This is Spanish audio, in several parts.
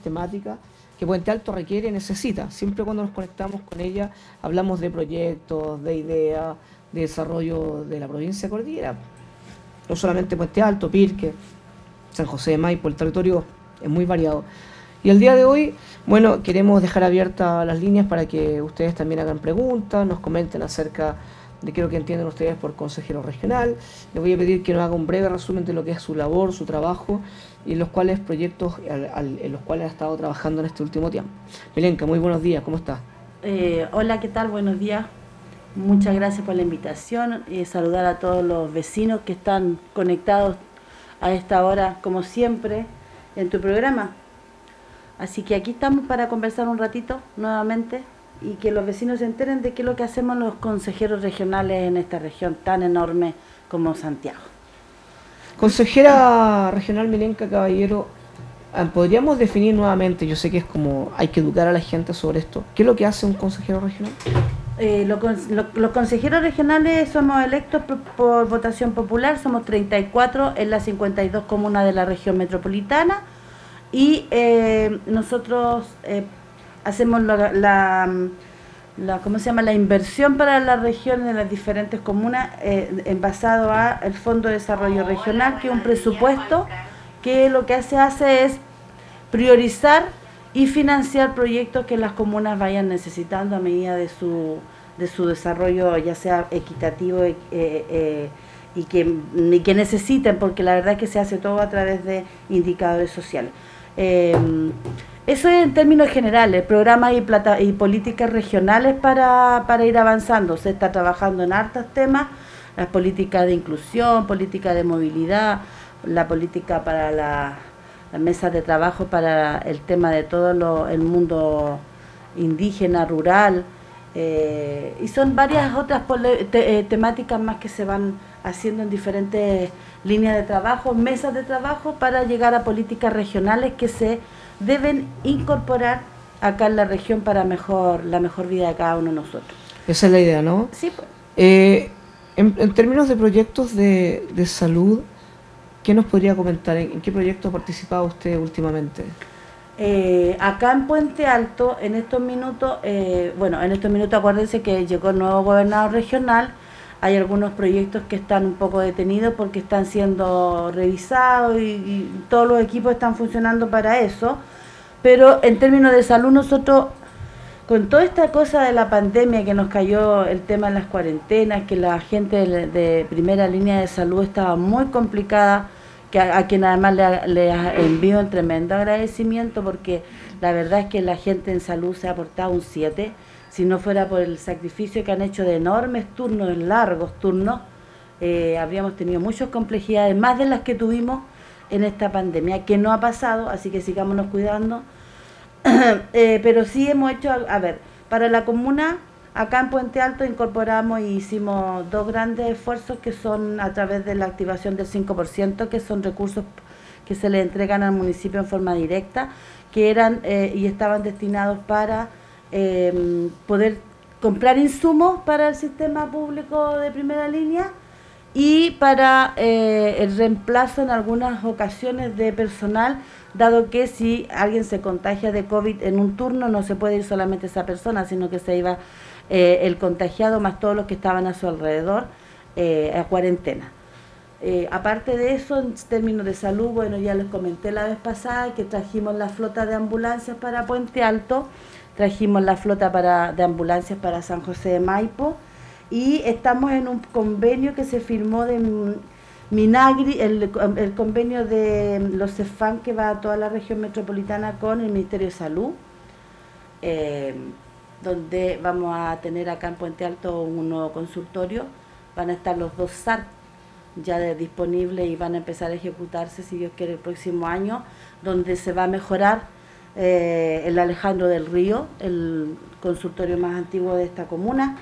temáticas que Puente Alto requiere y necesita. Siempre cuando nos conectamos con ella hablamos de proyectos, de ideas, de desarrollo de la provincia de Cordillera. No solamente Puente Alto, Pirque, San José de Maipo, el territorio es muy variado. Y el día de hoy, bueno, queremos dejar abiertas las líneas para que ustedes también hagan preguntas, nos comenten acerca de qué es lo que entienden ustedes por consejero regional. Les voy a pedir que nos haga un breve resumen de lo que es su labor, su trabajo y los cuales proyectos en los cuales ha estado trabajando en este último tiempo. Milenka, muy buenos días, ¿cómo estás? Eh, hola, ¿qué tal? Buenos días. Muchas gracias por la invitación y saludar a todos los vecinos que están conectados a esta hora, como siempre, en tu programa. Así que aquí estamos para conversar un ratito nuevamente y que los vecinos se enteren de qué es lo que hacemos los consejeros regionales en esta región tan enorme como Santiago. Consejera regional Milenka Caballero, ah, ¿podríamos definir nuevamente, yo sé que es como hay que educar a la gente sobre esto, qué es lo que hace un consejero regional? Eh, los consejeros regionales somos electos por, votación popular, somos 34 en las 52 comunas de la región metropolitana y eh, nosotros eh, hacemos la, la, ¿cómo se llama? la inversión para la región en las diferentes comunas eh, en basado a el Fondo de Desarrollo Regional, que es un presupuesto que lo que hace, hace es priorizar y financiar proyectos que las comunas vayan necesitando a medida de su, de su desarrollo, ya sea equitativo eh, eh, y, que, y que necesiten, porque la verdad es que se hace todo a través de indicadores sociales. Eso es en términos generales, programas y, plata, y políticas regionales para, ir avanzando. Se está trabajando en hartos temas, las políticas de inclusión, política de movilidad, la política para la, las mesas de trabajo para el tema de todo el mundo indígena, rural, eh, y son varias otras eh, temáticas más que se van haciendo en diferentes líneas de trabajo, mesas de trabajo para llegar a políticas regionales que se deben incorporar acá en la región para mejor la mejor vida de cada uno de nosotros. Esa es la idea, ¿no? Sí. Eh, en, términos de proyectos de, salud, ¿qué nos podría comentar? ¿En, qué proyecto ha participado usted últimamente? Eh, acá en Puente Alto, en estos minutos, eh, bueno, en estos minutos acuérdense que llegó el nuevo gobernador regional, hay algunos proyectos que están un poco detenidos porque están siendo revisados y, todos los equipos están funcionando para eso. Pero en términos de salud nosotros, con toda esta cosa de la pandemia que nos cayó el tema de las cuarentenas, que la gente de, primera línea de salud estaba muy complicada, que a, quien además le, le envío un tremendo agradecimiento porque la verdad es que la gente en salud se ha aportado un 7 si no fuera por el sacrificio que han hecho de enormes turnos, largos turnos, eh, habríamos tenido muchas complejidades, más de las que tuvimos en esta pandemia, que no ha pasado, así que sigámonos cuidando. Eh, pero sí hemos hecho, a, ver, para la comuna, acá en Puente Alto incorporamos y hicimos dos grandes esfuerzos que son a través de la activación del 5%, que son recursos que se le entregan al municipio en forma directa, que eran eh, y estaban destinados para eh, poder comprar insumos para el sistema público de primera línea y para eh, el reemplazo en algunas ocasiones de personal, dado que si alguien se contagia de COVID en un turno no se puede ir solamente esa persona, sino que se iba eh, el contagiado más todos los que estaban a su alrededor eh, a cuarentena. aparte de eso, en términos de salud, bueno, ya les comenté la vez pasada que trajimos la flota de ambulancias para Puente Alto, trajimos la flota para, de ambulancias para San José de Maipo y estamos en un convenio que se firmó de Minagri, el, convenio de los CEFAN que va a toda la región metropolitana con el Ministerio de Salud, eh, donde vamos a tener acá en Puente Alto un nuevo consultorio, van a estar los dos SAR ya disponibles y van a empezar a ejecutarse, si Dios quiere, el próximo año, donde se va a mejorar eh, el Alejandro del Río, el consultorio más antiguo de esta comuna,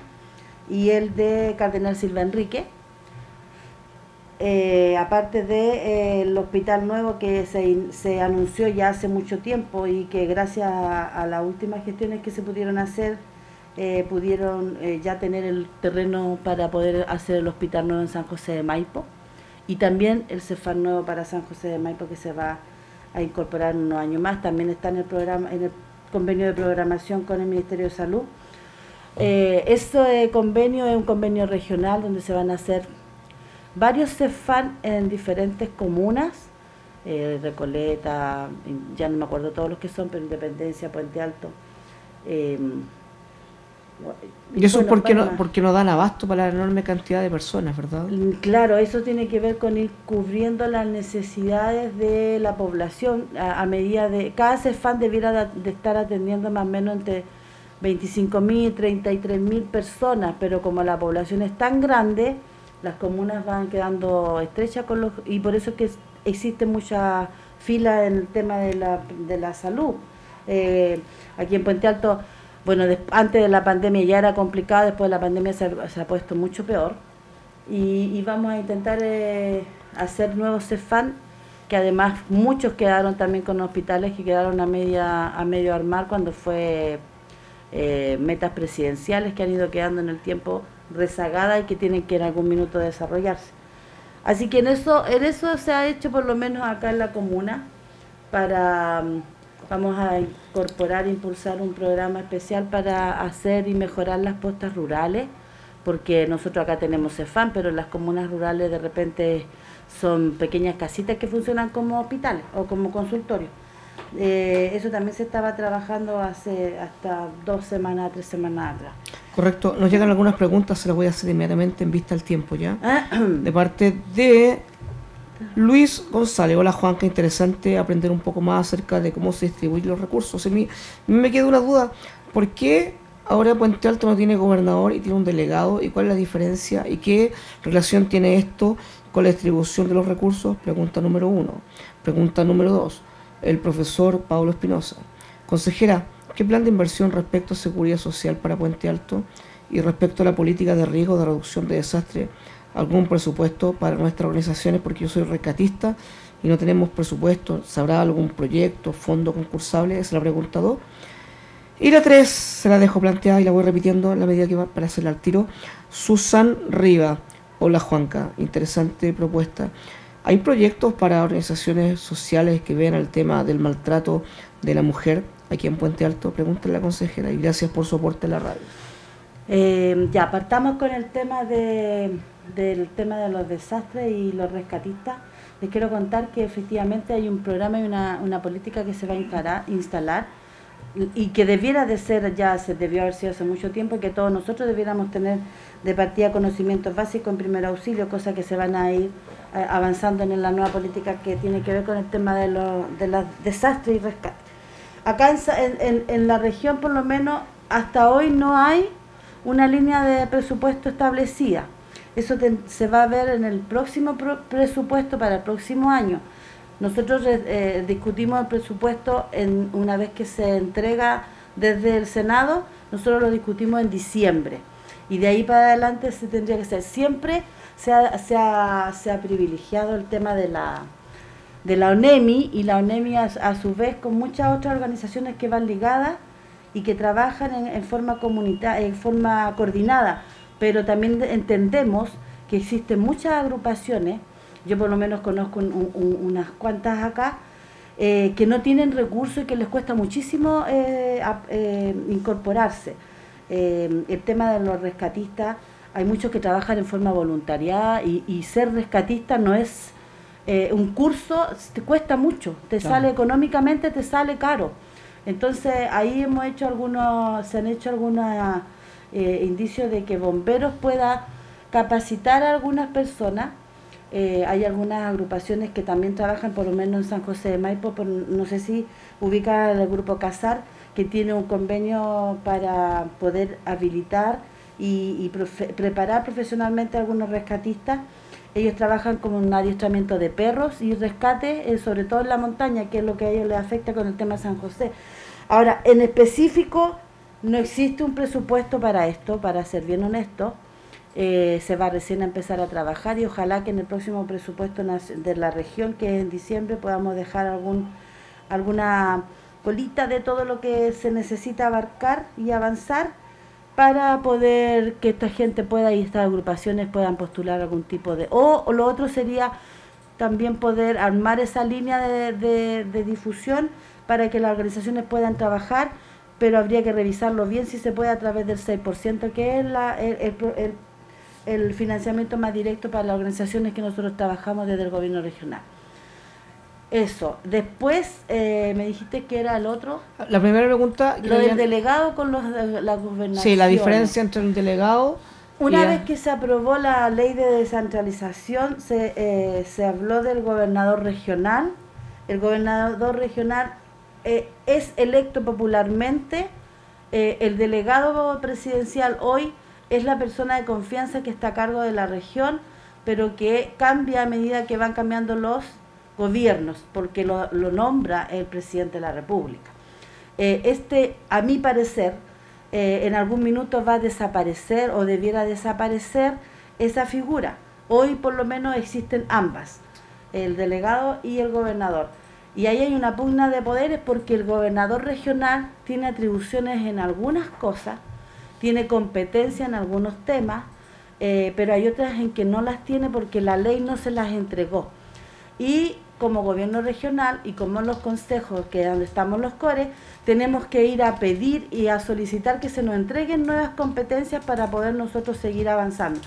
y el de Cardenal Silva Enrique. Eh, aparte del de, eh, hospital nuevo que se, anunció ya hace mucho tiempo y que gracias a, las últimas gestiones que se pudieron hacer, pudieron ya tener el terreno para poder hacer el hospital nuevo en San José de Maipo y también el CEFAR nuevo para San José de Maipo que se va a incorporar unos años más. También está en el programa, en el convenio de programación con el Ministerio de Salud. Eh, este convenio es un convenio regional donde se van a hacer varios CEFAN en diferentes comunas, eh, Recoleta, ya no me acuerdo todos los que son, pero Independencia, Puente Alto. Eh, y eso es porque no, porque no dan abasto para la enorme cantidad de personas, ¿verdad? Mm, claro, eso tiene que ver con ir cubriendo las necesidades de la población a, medida de... Cada CEFAN debiera de, estar atendiendo más o menos entre 25.000 y 33.000 personas, pero como la población es tan grande, las comunas van quedando estrechas con los... y por eso es que existe mucha fila en el tema de la, de la salud. Eh, aquí en Puente Alto bueno, antes de la pandemia ya era complicado, después de la pandemia se, ha puesto mucho peor. Y, vamos a intentar eh, hacer nuevos CEFAN, que además muchos quedaron también con hospitales que quedaron a, media, a medio armar cuando fue eh, metas presidenciales que han ido quedando en el tiempo rezagada y que tienen que en algún minuto desarrollarse. Así que en eso, en eso se ha hecho por lo menos acá en la comuna para vamos a incorporar, impulsar un programa especial para hacer y mejorar las postas rurales, porque nosotros acá tenemos CEFAM, pero las comunas rurales de repente son pequeñas casitas que funcionan como hospitales o como consultorios. Eh, eso también se estaba trabajando hace hasta dos semanas, tres semanas atrás. Correcto. Nos llegan algunas preguntas, se las voy a hacer inmediatamente en vista al tiempo ya. de parte de Luis González, hola Juan, qué interesante aprender un poco más acerca de cómo se distribuyen los recursos. A mí me queda una duda, ¿por qué ahora Puente Alto no tiene gobernador y tiene un delegado? ¿Y cuál es la diferencia? ¿Y qué relación tiene esto con la distribución de los recursos? Pregunta número uno. Pregunta número dos, el profesor Pablo Espinosa. Consejera, ¿qué plan de inversión respecto a seguridad social para Puente Alto y respecto a la política de riesgo de reducción de desastre algún presupuesto para nuestras organizaciones porque yo soy rescatista y no tenemos presupuesto. ¿Sabrá algún proyecto, fondo concursable? Se la pregunta dos. Y la tres se la dejo planteada y la voy repitiendo en la medida que va para hacerla al tiro. Susan Riva. Hola Juanca, interesante propuesta. ¿Hay proyectos para organizaciones sociales que vean el tema del maltrato de la mujer aquí en Puente Alto? Pregúntale a la consejera y gracias por su aporte en la radio. Eh, ya, partamos con el tema de del tema de los desastres y los rescatistas, les quiero contar que efectivamente hay un programa y una, política que se va a instalar, instalar y que debiera de ser, ya se debió haber sido hace mucho tiempo, y que todos nosotros debiéramos tener de partida conocimientos básicos en primer auxilio, cosas que se van a ir avanzando en la nueva política que tiene que ver con el tema de los, de los desastres y rescate. Acá en, en la región, por lo menos, hasta hoy no hay una línea de presupuesto establecida. Eso se va a ver en el próximo presupuesto para el próximo año. Nosotros eh, discutimos el presupuesto en, una vez que se entrega desde el Senado, nosotros lo discutimos en diciembre. Y de ahí para adelante se tendría que ser. Siempre se ha, se ha, privilegiado el tema de la, de la ONEMI y la ONEMI a, su vez con muchas otras organizaciones que van ligadas y que trabajan en, en forma comunitaria, en forma coordinada pero también entendemos que existen muchas agrupaciones, yo por lo menos conozco unas cuantas acá, eh, que no tienen recursos y que les cuesta muchísimo eh, eh, incorporarse. el tema de los rescatistas, hay muchos que trabajan en forma voluntaria y, ser rescatista no es un curso, te cuesta mucho, te sale económicamente, te sale caro. Entonces ahí hemos hecho algunos, se han hecho algunas eh, indicios de que bomberos pueda capacitar a algunas personas. Eh, hay algunas agrupaciones que también trabajan, por lo menos en San José de Maipo, no sé si ubica el grupo Casar, que tiene un convenio para poder habilitar y, preparar profesionalmente a algunos rescatistas. Ellos trabajan con un adiestramiento de perros y rescate, eh, sobre todo en la montaña, que es lo que a ellos les afecta con el tema de San José. Ahora, en específico, no existe un presupuesto para esto, para ser bien honesto. Eh, se va recién a empezar a trabajar y ojalá que en el próximo presupuesto de la región, que es en diciembre, podamos dejar algún alguna colita de todo lo que se necesita abarcar y avanzar para poder que esta gente pueda y estas agrupaciones puedan postular algún tipo de... O, lo otro sería también poder armar esa línea de, difusión para que las organizaciones puedan trabajar, pero habría que revisarlo bien si se puede a través del 6%, que es la, el, el financiamiento más directo para las organizaciones que nosotros trabajamos desde el gobierno regional. Eso. Después eh, me dijiste que era el otro. La primera pregunta. Lo del delegado con los, la gobernación. Sí, la diferencia entre un delegado. Una vez que se aprobó la ley de descentralización, se, eh, se habló del gobernador regional. El gobernador regional eh, es electo popularmente. el delegado presidencial hoy es la persona de confianza que está a cargo de la región, pero que cambia a medida que van cambiando los gobiernos, porque lo, nombra el presidente de la República. Eh, este, a mi parecer, eh, en algún minuto va a desaparecer o debiera desaparecer esa figura. Hoy por lo menos existen ambas, el delegado y el gobernador. Y ahí hay una pugna de poderes porque el gobernador regional tiene atribuciones en algunas cosas, tiene competencia en algunos temas, eh, pero hay otras en que no las tiene porque la ley no se las entregó. Y como gobierno regional y como los consejos, que es donde estamos los CORE, tenemos que ir a pedir y a solicitar que se nos entreguen nuevas competencias para poder nosotros seguir avanzando.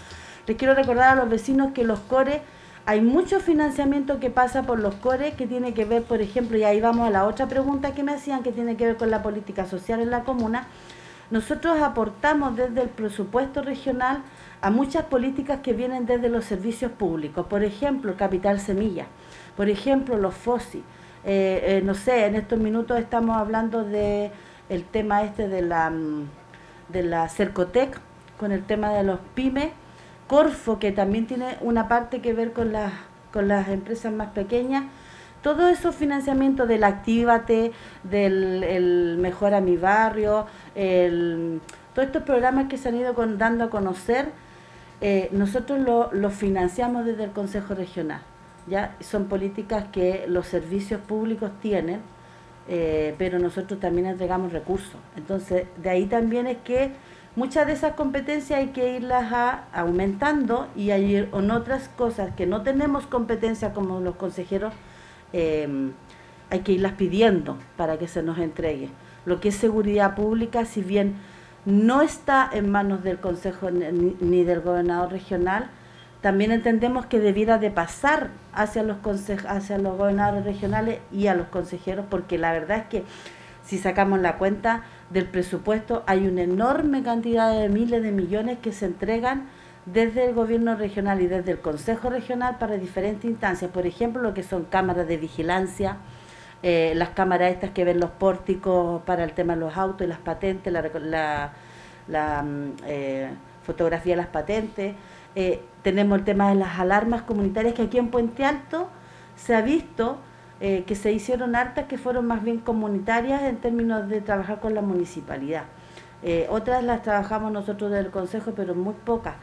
Les quiero recordar a los vecinos que los CORE, hay mucho financiamiento que pasa por los CORE que tiene que ver, por ejemplo, y ahí vamos a la otra pregunta que me hacían, que tiene que ver con la política social en la comuna. Nosotros aportamos desde el presupuesto regional a muchas políticas que vienen desde los servicios públicos, por ejemplo, Capital Semilla por ejemplo, los FOSI. Eh, eh, no sé, en estos minutos estamos hablando de el tema este de la, mm, de la Cercotec, con el tema de los pymes, Corfo, que también tiene una parte que ver con las, con las empresas más pequeñas, todo esos financiamientos del Actívate, del el Mejora mi Barrio, el, todos estos programas que se han ido dando a conocer, eh, nosotros los lo financiamos desde el Consejo Regional ya son políticas que los servicios públicos tienen, eh, pero nosotros también entregamos recursos. Entonces, de ahí también es que muchas de esas competencias hay que irlas aumentando y hay en otras cosas que no tenemos competencia como los consejeros, eh, hay que irlas pidiendo para que se nos entregue. Lo que es seguridad pública, si bien no está en manos del Consejo ni del gobernador regional, también entendemos que debiera de pasar hacia los, hacia los gobernadores regionales y a los consejeros, porque la verdad es que si sacamos la cuenta del presupuesto, hay una enorme cantidad de miles de millones que se entregan desde el gobierno regional y desde el Consejo Regional para diferentes instancias. Por ejemplo, lo que son cámaras de vigilancia, eh, las cámaras estas que ven los pórticos para el tema de los autos y las patentes, la, la, mm, eh, fotografía de las patentes, eh, tenemos el tema de las alarmas comunitarias que aquí en Puente Alto se ha visto eh, que se hicieron hartas que fueron más bien comunitarias en términos de trabajar con la municipalidad. Eh, otras las trabajamos nosotros del Consejo, pero muy pocas.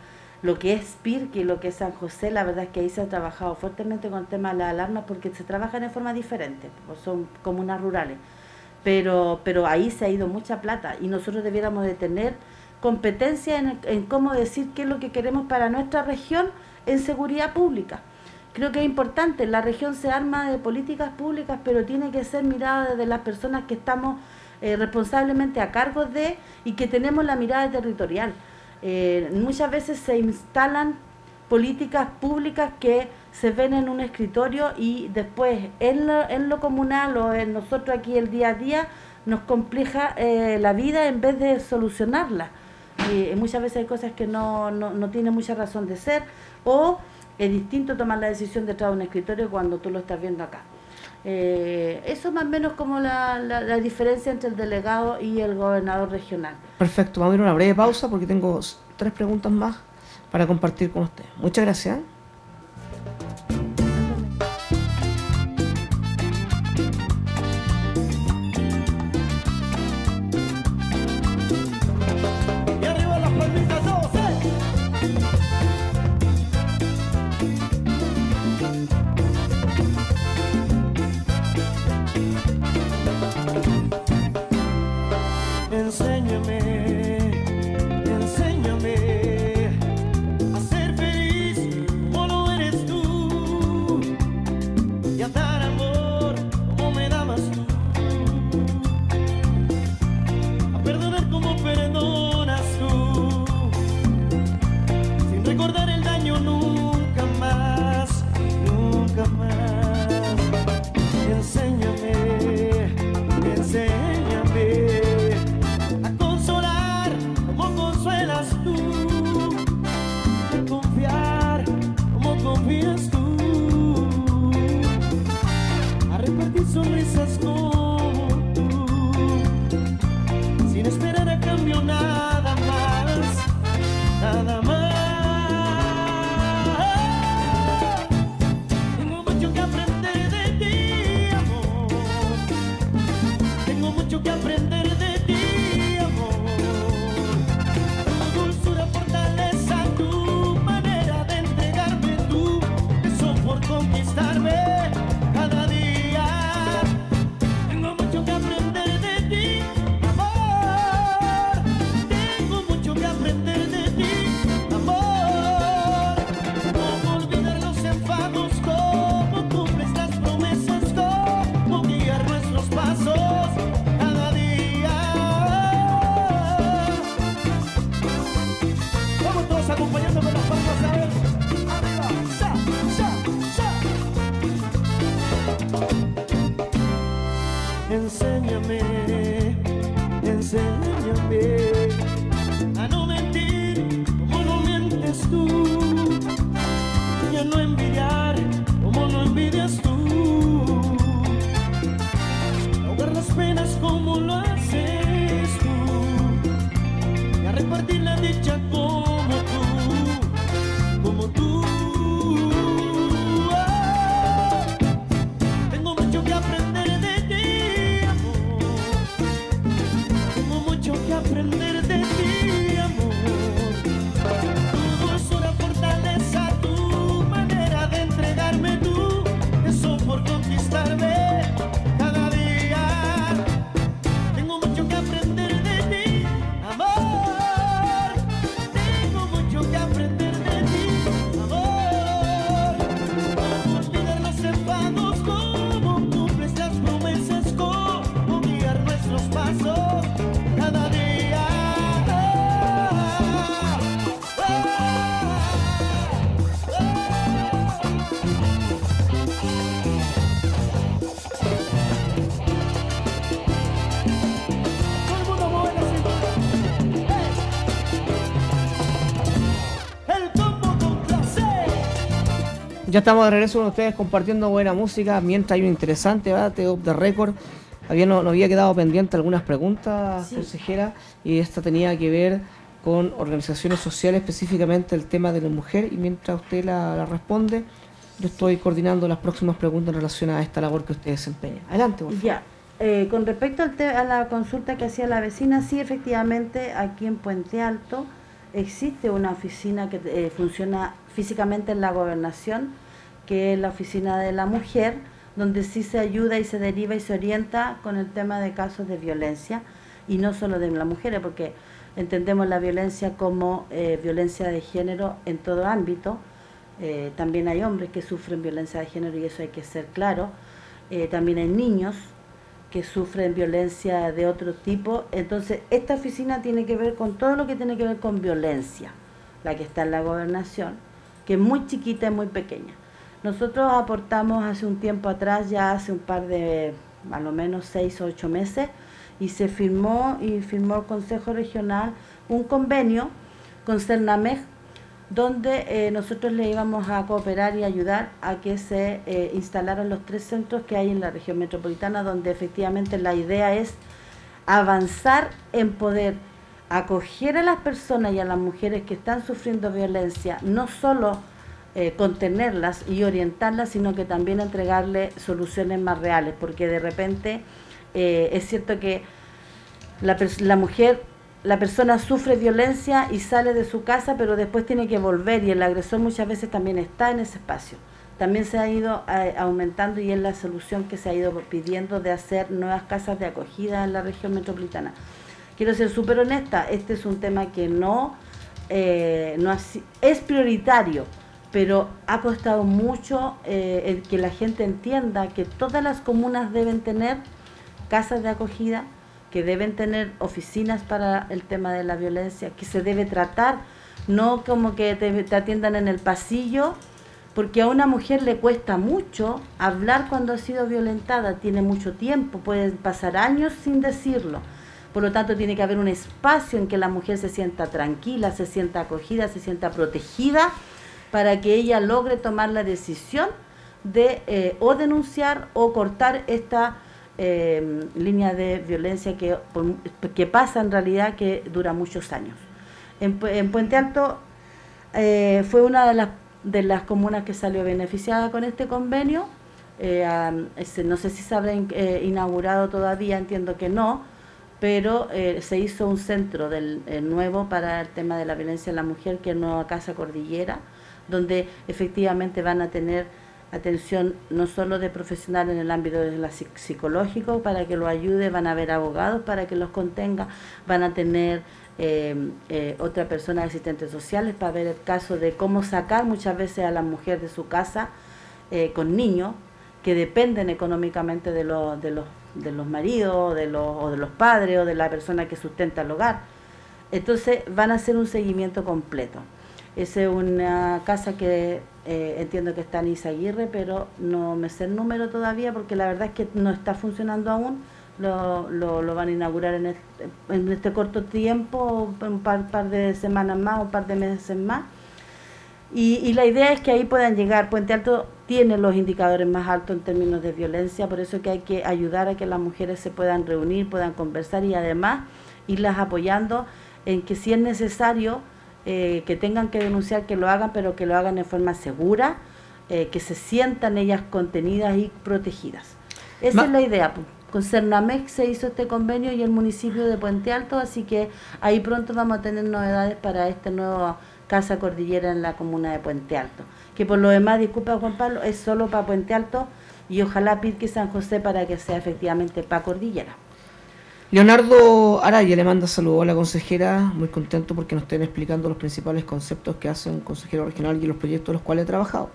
Lo que es Pirque y lo que es San José, la verdad es que ahí se ha trabajado fuertemente con el tema de las alarmas porque se trabajan de forma diferente, pues son comunas rurales. Pero, pero ahí se ha ido mucha plata y nosotros debiéramos de tener competencia en, cómo decir qué es lo que queremos para nuestra región en seguridad pública. Creo que es importante, la región se arma de políticas públicas, pero tiene que ser mirada desde las personas que estamos eh, responsablemente a cargo de y que tenemos la mirada territorial. Eh, muchas veces se instalan políticas públicas que se ven en un escritorio y después en lo, en lo comunal o en nosotros aquí el día a día nos compleja eh, la vida en vez de solucionarla y muchas veces hay cosas que no, no, no tienen mucha razón de ser o es distinto tomar la decisión detrás de un escritorio cuando tú lo estás viendo acá. Eh, eso más o menos como la, la, la, diferencia entre el delegado y el gobernador regional. Perfecto, vamos a ir a una breve pausa porque tengo tres preguntas más para compartir con usted. Muchas gracias. Ya estamos de regreso con ustedes compartiendo buena música mientras hay un interesante debate off the record. Había, no, había quedado pendiente algunas preguntas, consejera, y esta tenía que ver con organizaciones sociales, específicamente el tema de la mujer, y mientras usted la, responde, yo estoy coordinando las próximas preguntas en relación a esta labor que usted desempeña. Adelante, por favor. Ya, eh, con respecto al a la consulta que hacía la vecina, sí, efectivamente, aquí en Puente Alto existe una oficina que eh, funciona físicamente en la gobernación, que es la oficina de la mujer, donde sí se ayuda y se deriva y se orienta con el tema de casos de violencia, y no solo de las mujeres, porque entendemos la violencia como eh, violencia de género en todo ámbito, eh, también hay hombres que sufren violencia de género y eso hay que ser claro, también hay niños que sufren violencia de otro tipo. Entonces, esta oficina tiene que ver con todo lo que tiene que ver con violencia, la que está en la gobernación, que es muy chiquita y muy pequeña. Nosotros aportamos hace un tiempo atrás, ya hace un par de, a lo menos seis o ocho meses, y se firmó y firmó el Consejo Regional un convenio con Cernamej donde eh, nosotros le íbamos a cooperar y ayudar a que se eh, instalaran los tres centros que hay en la región metropolitana, donde efectivamente la idea es avanzar en poder acoger a las personas y a las mujeres que están sufriendo violencia, no solo eh, contenerlas y orientarlas, sino que también entregarle soluciones más reales, porque de repente es cierto que la, la mujer la persona sufre violencia y sale de su casa, pero después tiene que volver y el agresor muchas veces también está en ese espacio. También se ha ido eh, aumentando y es la solución que se ha ido pidiendo de hacer nuevas casas de acogida en la región metropolitana. Quiero ser súper honesta, este es un tema que no, eh, no es prioritario, pero ha costado mucho eh, el que la gente entienda que todas las comunas deben tener casas de acogida, que deben tener oficinas para el tema de la violencia, que se debe tratar, no como que te, atiendan en el pasillo, porque a una mujer le cuesta mucho hablar cuando ha sido violentada, tiene mucho tiempo, pueden pasar años sin decirlo. Por lo tanto, tiene que haber un espacio en que la mujer se sienta tranquila, se sienta acogida, se sienta protegida, para que ella logre tomar la decisión de eh, o denunciar o cortar esta eh, línea de violencia que, que pasa en realidad que dura muchos años. En, Puente Alto eh, fue una de las, de las comunas que salió beneficiada con este convenio. no sé si se habrá inaugurado todavía, entiendo que no, pero se hizo un centro del, nuevo para el tema de la violencia en la mujer, que es Nueva Casa Cordillera, donde efectivamente van a tener atención no solo de profesionales en el ámbito de la psicológico para que lo ayude, van a haber abogados para que los contenga, van a tener eh, eh, otra persona asistentes sociales para ver el caso de cómo sacar muchas veces a la mujer de su casa eh, con niños que dependen económicamente de, los de, los, de los maridos de los, o de los padres o de la persona que sustenta el hogar. Entonces van a hacer un seguimiento completo. Esa es una casa que eh, entiendo que está en Isaguirre, pero no me sé el número todavía porque la verdad es que no está funcionando aún. Lo, lo, van a inaugurar en este, en este corto tiempo, un par, par, de semanas más, un par de meses más. Y, y, la idea es que ahí puedan llegar. Puente Alto tiene los indicadores más altos en términos de violencia, por eso que hay que ayudar a que las mujeres se puedan reunir, puedan conversar y además irlas apoyando en que si es necesario eh, que tengan que denunciar, que lo hagan, pero que lo hagan de forma segura, eh, que se sientan ellas contenidas y protegidas. Esa es la idea. Con Cernamex se hizo este convenio y el municipio de Puente Alto, así que ahí pronto vamos a tener novedades para esta nueva Casa Cordillera en la comuna de Puente Alto. Que por lo demás, disculpa Juan Pablo, es solo para Puente Alto y ojalá Pirque San José para que sea efectivamente para Cordillera. Leonardo Araya le manda saludos a la consejera, muy contento porque nos estén explicando los principales conceptos que hace un consejero regional y los proyectos en los cuales he trabajado.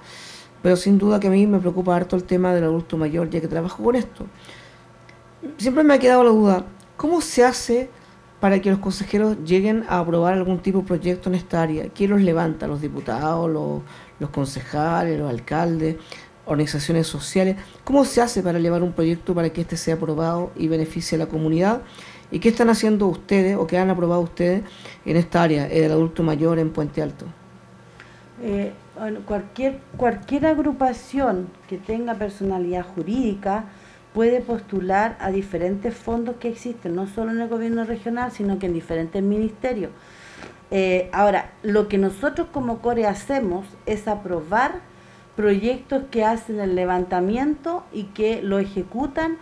Pero sin duda que a mí me preocupa harto el tema del adulto mayor, ya que trabajo con esto. Siempre me ha quedado la duda, ¿cómo se hace para que los consejeros lleguen a aprobar algún tipo de proyecto en esta área? ¿Quién los levanta? ¿Los diputados, los, los concejales, los alcaldes? organizaciones sociales. ¿Cómo se hace para llevar un proyecto para que este sea aprobado y beneficie a la comunidad? ¿Y qué están haciendo ustedes o qué han aprobado ustedes en esta área, el adulto mayor en Puente Alto? Eh, cualquier, cualquier agrupación que tenga personalidad jurídica puede postular a diferentes fondos que existen, no solo en el gobierno regional, sino que en diferentes ministerios. Eh, ahora, lo que nosotros como CORE hacemos es aprobar proyectos que hacen el levantamiento y que lo ejecutan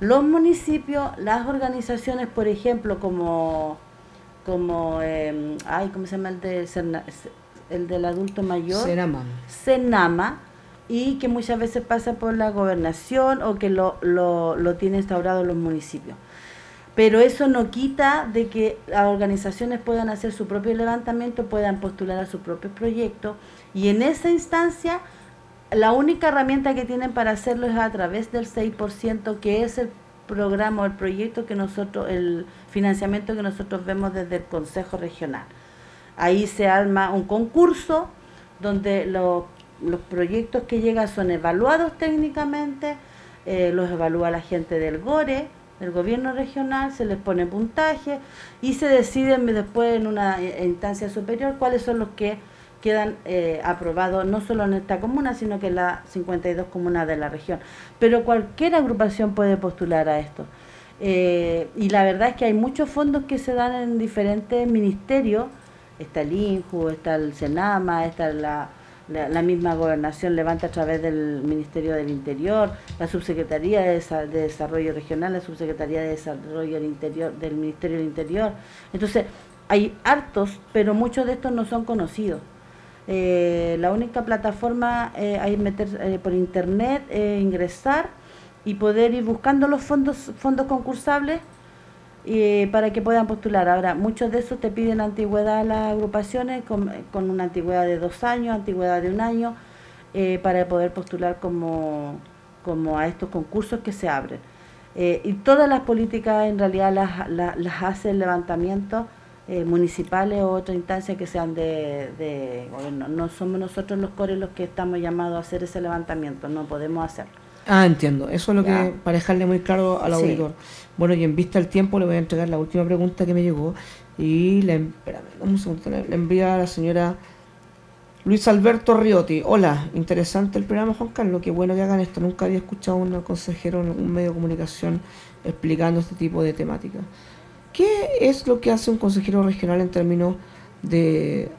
los municipios, las organizaciones, por ejemplo, como, como eh, ay, ¿cómo se llama el, de, el del adulto mayor? Senama. Senama, y que muchas veces pasa por la gobernación o que lo, lo, lo tiene instaurado los municipios. Pero eso no quita de que las organizaciones puedan hacer su propio levantamiento, puedan postular a su propio proyecto y en esa instancia la única herramienta que tienen para hacerlo es a través del 6%, que es el programa o el proyecto que nosotros, el financiamiento que nosotros vemos desde el Consejo Regional. Ahí se arma un concurso donde los proyectos que llegan son evaluados técnicamente, eh, los evalúa la gente del GORE, del gobierno regional, se les pone puntaje y se deciden después en una instancia superior cuáles son los que quedan eh, aprobados no solo en esta comuna, sino que en las 52 comunas de la región. Pero cualquier agrupación puede postular a esto. Eh, y la verdad es que hay muchos fondos que se dan en diferentes ministerios. Está el INJU, está el SENAMA, está la, la, misma gobernación levanta a través del Ministerio del Interior, la Subsecretaría de, Desarrollo Regional, la Subsecretaría de Desarrollo del, Interior, del Ministerio del Interior. Entonces, hay hartos, pero muchos de estos no son conocidos. Eh, la única plataforma eh, hay meter eh, por internet, eh, ingresar y poder ir buscando los fondos fondos concursables para que puedan postular. Ahora, muchos de esos te piden antigüedad a las agrupaciones con, con una antigüedad de dos años, antigüedad de un año, para poder postular como, como a estos concursos que se abren. Eh, y todas las políticas en realidad las, las, hace el levantamiento eh, municipales o otra instancia que sean de, gobierno. No somos nosotros los cores los que estamos llamados a hacer ese levantamiento, no podemos hacerlo. Ah, entiendo. Eso es lo que, para dejarle muy claro al auditor. Bueno, y en vista del tiempo le voy a entregar la última pregunta que me llegó y le, espérame, un segundo, le envía a la señora Luis Alberto Riotti. Hola, interesante el programa Juan Carlos, qué bueno que hagan esto. Nunca había escuchado a un consejero en un medio de comunicación explicando este tipo de temáticas. ¿Qué es lo que hace un consejero regional en términos de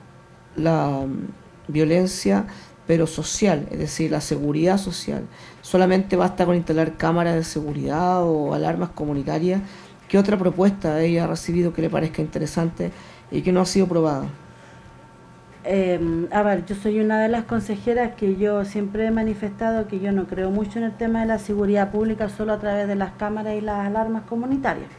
la mm, violencia, pero social, es decir, la seguridad social? ¿Solamente basta con instalar cámaras de seguridad o alarmas comunitarias? ¿Qué otra propuesta ella ha recibido que le parezca interesante y que no ha sido probada? Eh, a ver, yo soy una de las consejeras que yo siempre he manifestado que yo no creo mucho en el tema de la seguridad pública solo a través de las cámaras y las alarmas comunitarias.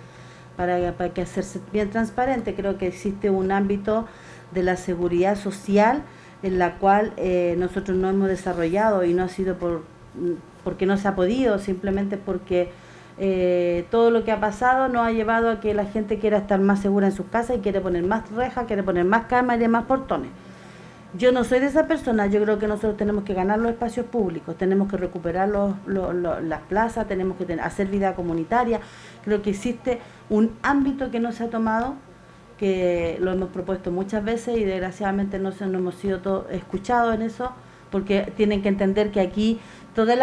Para, para que hacerse bien transparente, creo que existe un ámbito de la seguridad social en la cual eh, nosotros no hemos desarrollado y no ha sido por porque no se ha podido, simplemente porque eh, todo lo que ha pasado nos ha llevado a que la gente quiera estar más segura en sus casas y quiere poner más rejas, quiere poner más cámaras y más portones. Yo no soy de esa persona, yo creo que nosotros tenemos que ganar los espacios públicos, tenemos que recuperar los, las plazas, tenemos que hacer vida comunitaria. Creo que existe un ámbito que no se ha tomado, que lo hemos propuesto muchas veces y desgraciadamente no, se, hemos sido escuchados en eso, porque tienen que entender que aquí todos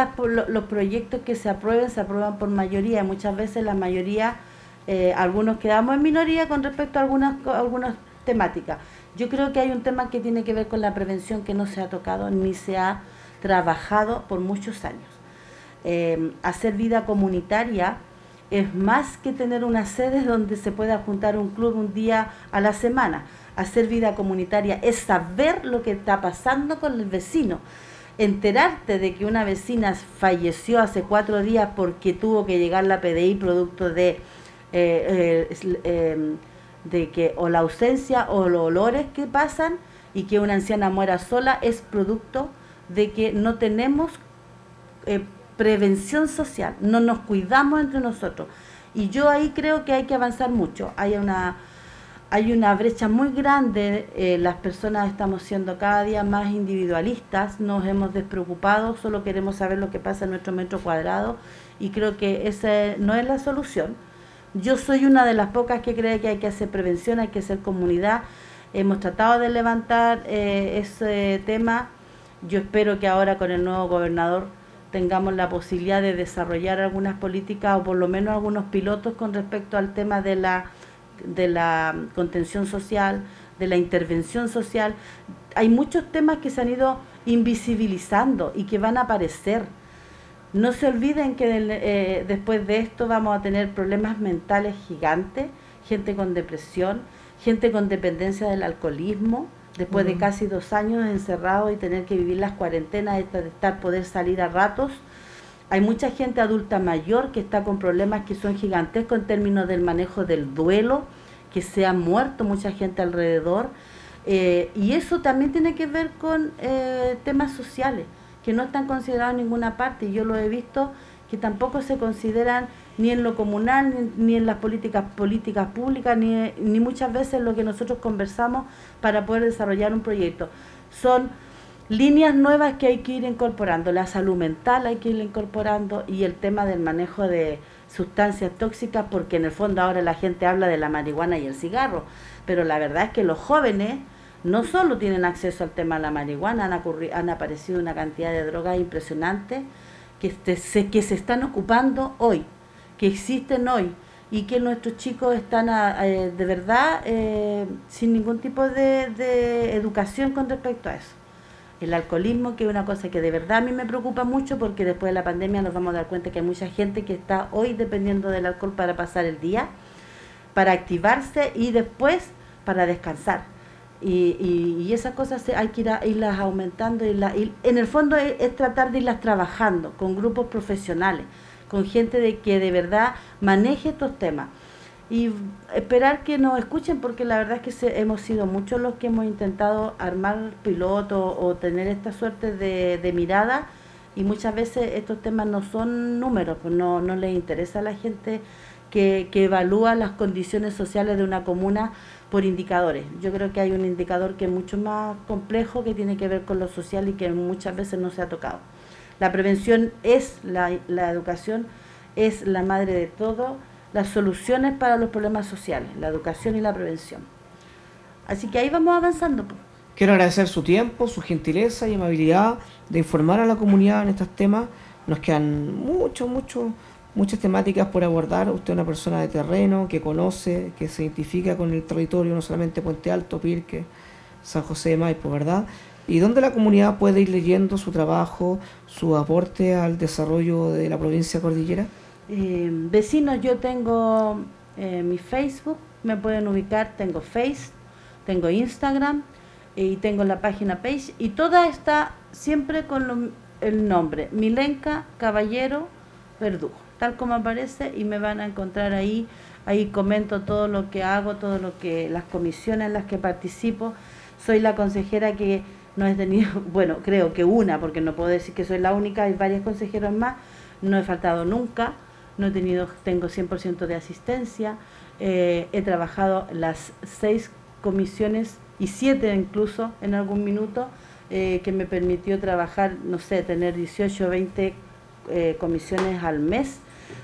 los proyectos que se aprueben se aprueban por mayoría, muchas veces la mayoría, eh, algunos quedamos en minoría con respecto a algunas, algunas temáticas. Yo creo que hay un tema que tiene que ver con la prevención que no se ha tocado ni se ha trabajado por muchos años. Eh, hacer vida comunitaria es más que tener una sede donde se pueda juntar un club un día a la semana. Hacer vida comunitaria es saber lo que está pasando con el vecino. Enterarte de que una vecina falleció hace cuatro días porque tuvo que llegar la PDI producto de eh, eh, de que o la ausencia o los olores que pasan y que una anciana muera sola es producto de que no tenemos eh, prevención social, no nos cuidamos entre nosotros. Y yo ahí creo que hay que avanzar mucho. Hay una, hay una brecha muy grande, eh, las personas estamos siendo cada día más individualistas, nos hemos despreocupado, solo queremos saber lo que pasa en nuestro metro cuadrado y creo que esa no es la solución yo soy una de las pocas que cree que hay que hacer prevención, hay que hacer comunidad. Hemos tratado de levantar eh, ese tema. Yo espero que ahora con el nuevo gobernador tengamos la posibilidad de desarrollar algunas políticas o por lo menos algunos pilotos con respecto al tema de la, de la contención social, de la intervención social. Hay muchos temas que se han ido invisibilizando y que van a aparecer no se olviden que eh, después de esto vamos a tener problemas mentales gigantes, gente con depresión, gente con dependencia del alcoholismo, después de casi dos años encerrados y tener que vivir las cuarentenas, de estar poder salir a ratos. Hay mucha gente adulta mayor que está con problemas que son gigantescos en términos del manejo del duelo, que se ha muerto mucha gente alrededor. Eh, y eso también tiene que ver con eh, temas sociales que no están considerados en ninguna parte. y Yo lo he visto que tampoco se consideran ni en lo comunal, ni, en las políticas políticas públicas, ni, ni muchas veces lo que nosotros conversamos para poder desarrollar un proyecto. Son líneas nuevas que hay que ir incorporando. La salud mental hay que ir incorporando y el tema del manejo de sustancias tóxicas, porque en el fondo ahora la gente habla de la marihuana y el cigarro, pero la verdad es que los jóvenes no solo tienen acceso al tema de la marihuana, han, han aparecido una cantidad de drogas impresionantes que, se, que se están ocupando hoy, que existen hoy y que nuestros chicos están eh, de verdad eh, sin ningún tipo de, educación con respecto a eso. El alcoholismo, que es una cosa que de verdad a mí me preocupa mucho porque después de la pandemia nos vamos a dar cuenta que hay mucha gente que está hoy dependiendo del alcohol para pasar el día, para activarse y después para descansar y, y, esas cosas hay que ir irlas aumentando y, la, en el fondo es, tratar de irlas trabajando con grupos profesionales, con gente de que de verdad maneje estos temas y esperar que nos escuchen porque la verdad es que hemos sido muchos los que hemos intentado armar pilotos o tener esta suerte de, de mirada y muchas veces estos temas no son números, pues no, no les interesa a la gente que, que evalúa las condiciones sociales de una comuna por indicadores. Yo creo que hay un indicador que es mucho más complejo, que tiene que ver con lo social y que muchas veces no se ha tocado. La prevención es la, la educación, es la madre de todo, las soluciones para los problemas sociales, la educación y la prevención. Así que ahí vamos avanzando. Quiero agradecer su tiempo, su gentileza y amabilidad de informar a la comunidad en estos temas. Nos quedan mucho, mucho, muchas temáticas por abordar. Usted es una persona de terreno que conoce, que se identifica con el territorio, no solamente Puente Alto, Pirque, San José de Maipo, ¿verdad? Y donde la comunidad puede ir leyendo su trabajo, su aporte al desarrollo de la provincia cordillera. Eh, vecinos, yo tengo eh, mi Facebook, me pueden ubicar, tengo Face, tengo Instagram y tengo la página page y toda está siempre con el nombre Milenka Caballero Verdugo, tal como aparece y me van a encontrar ahí. Ahí comento todo lo que hago, todo lo que las comisiones en las que participo. Soy la consejera que no he tenido, bueno, creo que una, porque no puedo decir que soy la única, hay varios consejeros más, no he faltado nunca, no he tenido, tengo 100% de asistencia, eh, he trabajado las seis comisiones y siete incluso en algún minuto, eh, que me permitió trabajar, no sé, tener 18 o 20 eh, comisiones al mes,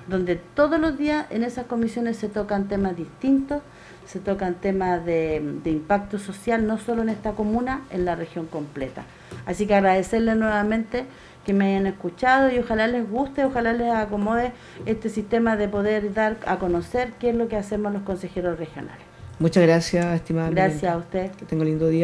donde todos los días en esas comisiones se tocan temas distintos, se tocan temas de, de impacto social, no solo en esta comuna, en la región completa. Así que agradecerles nuevamente que me hayan escuchado y ojalá les guste, ojalá les acomode este sistema de poder dar a conocer qué es lo que hacemos los consejeros regionales. Muchas gracias, estimada. Gracias a usted. Que tenga un lindo día.